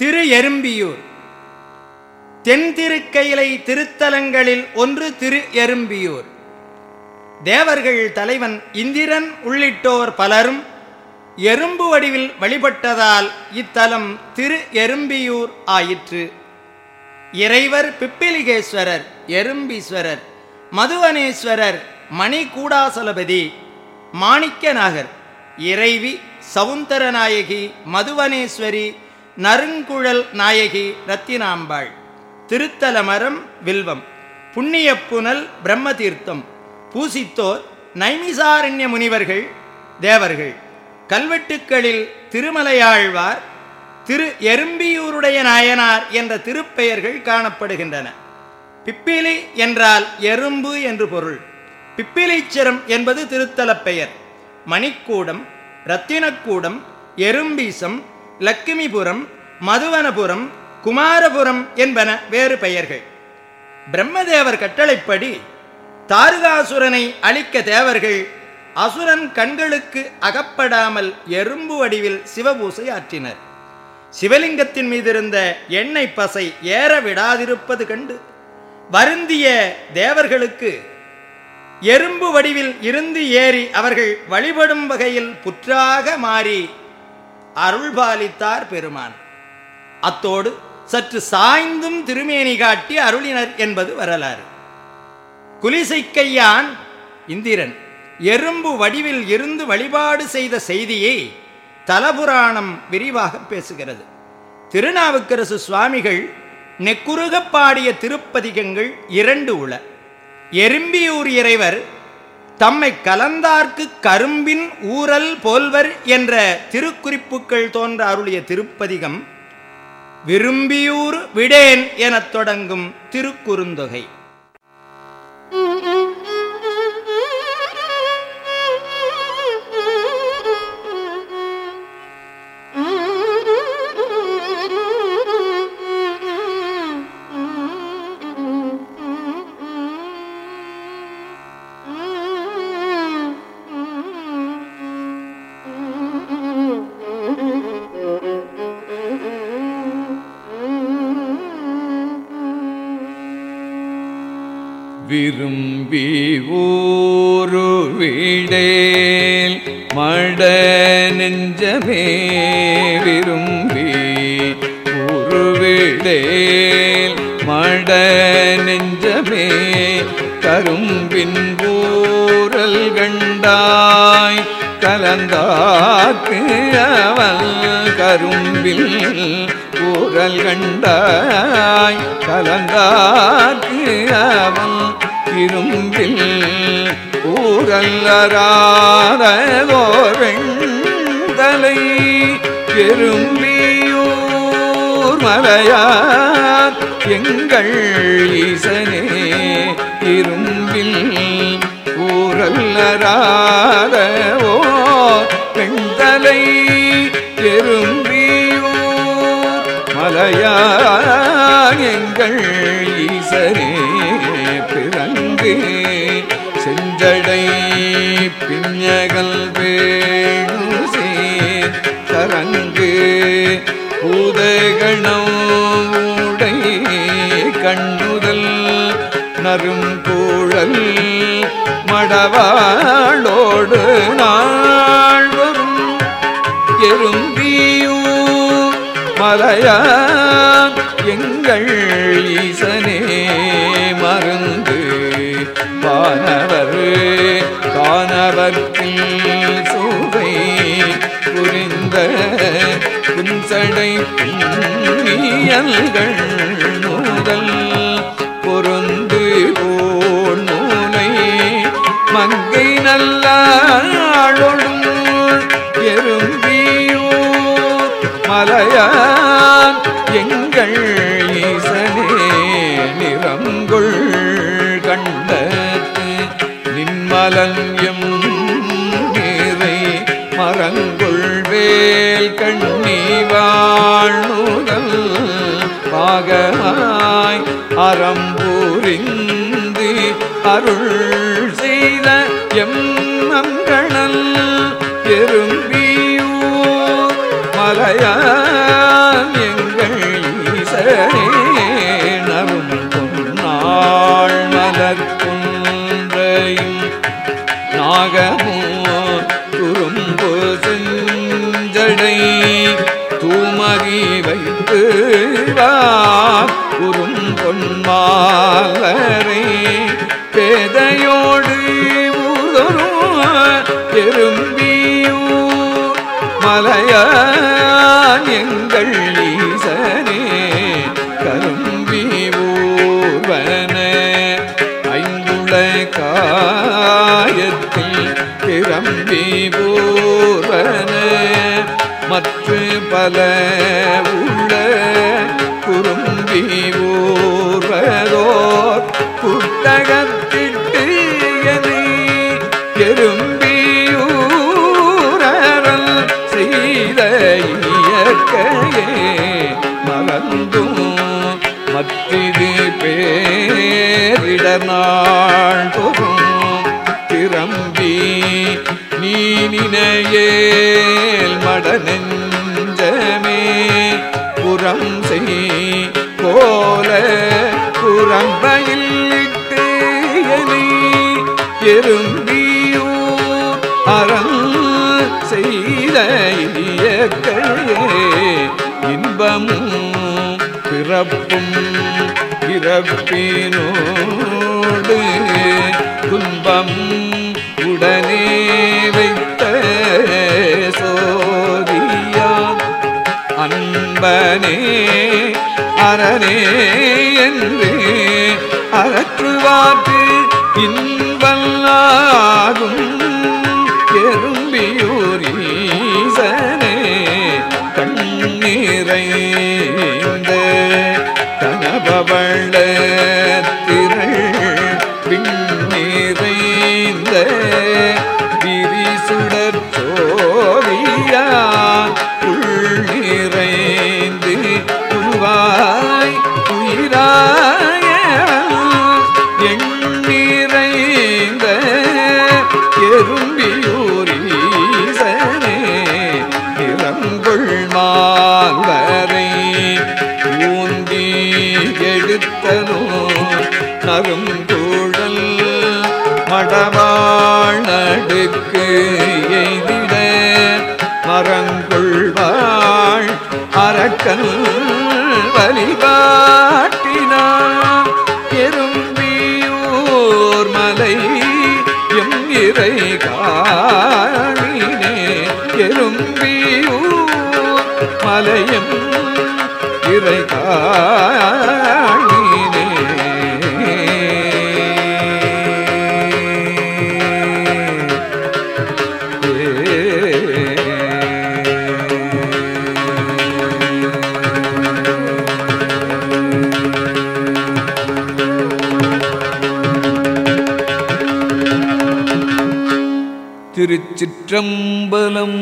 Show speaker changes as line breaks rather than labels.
திரு எறும்பியூர். தென் திருக்கையிலை திருத்தலங்களில் ஒன்று திரு எறும்பியூர். தேவர்கள் தலைவன் இந்திரன் உள்ளிட்டோர் பலரும் எறும்பு வடிவில் வழிபட்டதால் இத்தலம் திரு எறும்பியூர் ஆயிற்று. இறைவர் பிப்பிலிகேஸ்வரர் எறும்பீஸ்வரர் மதுவனேஸ்வரர் மணிகூடாசலபதி மாணிக்கநாகர் இறைவி சவுந்தரநாயகி மதுவனேஸ்வரி நறுங்குழல் நாயகி ரத்தினாம்பாள். திருத்தலமரம் வில்வம். புண்ணியப்புனல் பிரம்மதீர்த்தம். பூசித்தோர் நைமிசாரண்ய முனிவர்கள் தேவர்கள். கல்வெட்டுக்களில் திருமலையாழ்வார் திரு எறும்பியூருடைய நாயனார் என்ற திருப்பெயர்கள் காணப்படுகின்றன. பிப்பிலி என்றால் எறும்பு என்று பொருள். பிப்பிலிச்சரம் என்பது திருத்தலப் பெயர். மணிக்கூடம் ரத்தினக்கூடம் எறும்பீசம் லக்ஷ்மிபுரம் மதுவனபுரம் குமாரபுரம் என்பன வேறு பெயர்கள். பிரம்மதேவர் கட்டளைப்படி தாருகாசுரனை அழிக்க தேவர்கள் அசுரன் கண்களுக்கு அகப்படாமல் எறும்பு வடிவில் சிவபூசை ஆற்றினர். சிவலிங்கத்தின் மீதிருந்த எண்ணெய் பசை ஏற விடாதிருப்பது கண்டு வருந்திய தேவர்களுக்கு எறும்பு வடிவில் இருந்து ஏறி அவர்கள் வழிபடும் வகையில் புற்றாக மாறி அருள்பாலித்தார் பெருமான். அத்தோடு சற்று சாய்ந்தும் திருமேனி காட்டி அருளினர் என்பது வரலாறு. குலிசைக்கையான் இந்திரன் எறும்பு வடிவில் இருந்து வழிபாடு செய்த செய்தியை தலபுராணம் விரிவாக பேசுகிறது. திருநாவுக்கரசு சுவாமிகள் நெக்குருகப் பாடிய திருப்பதிகங்கள் இரண்டு உள. எறும்பியூர் இறைவர் தம்மை கலந்தார்க்கு கரும்பின் ஊரல் போல்வர் என்ற திருக்குறிப்புகள் தோன்ற அருளிய திருப்பதிகம் விரும்பியூர் விடேன் எனத் தொடங்கும் திருக்குறுந்தொகை.
விரும்பி ஊரு வீடேல் மட நெஞ்சமே விரும்பி ஊரு வீடேல் மட நெஞ்சமே கரும்பின் ஊரல் கண்டாய் கலந்தாக்கு அவள் கரும்பில் கூறல் கண்டாய். கலந்தாக்கு அவள் இரும்பில் ஊரல்லராதோரெண்டலை எறும்பியூர் மலையார் எங்கள் ஈசனே இரும்பில் ஊரல்லராதவோ பெண்தலை எறும்பியூர் மலையாங்கள் ஈசரே பிறங்கு செஞ்சடை பிஞ்சகல் வேணுசே கரங்கு பூதகணம் உடை கண்ணுதல் நருங்கூழல் மடவாளோடு எறும்பியூர் எங்கள் ஈசனே மருந்து வானவர் காணவர்க்கில் சுவை புரிந்த குஞ்சடை புண்ணியல்கள் முதல் எங்கள் ஈசனே நிறங்குள் கண்டத்து நின்மலன் நீரை மரங்குள் வேல் கண்ணிவாழ்முதல் பாகமாய் அறம்பூரிந்து அருள் செய்த எம் அங்கணல் எறும்பியூர் திரம்பி ஊர்வன மற்ற பல உள்ள குறும்பி ஊர்வதோர் புத்தகத்திட்டு எறும்பியூரல் செய்த இயற்கையே மறந்தும் மற்றிது பேரிட நாள் திரம்பி நீ நினையேல் மடநெஞ்சமே. புறம் செய் போல புறம்பையில் இட்டு எறும்பியூர் அறம் செய்த இயற்கையே. இன்பமும் பிறப்பும் பிறப்பினோடு துன்பம் அன்பனே அரணே என்று அகற்றுவார்க்கு இன்பல்லார் மால்வரை ஊந்தி எடுத்தனோ நருங்கூழல் மடவாள் நடுக்கு எய்திட மரங்கொள்வாள் அரக்கல் வழிபாட்டினார். சிறை காணினே திருச்சிற்றம்பலம்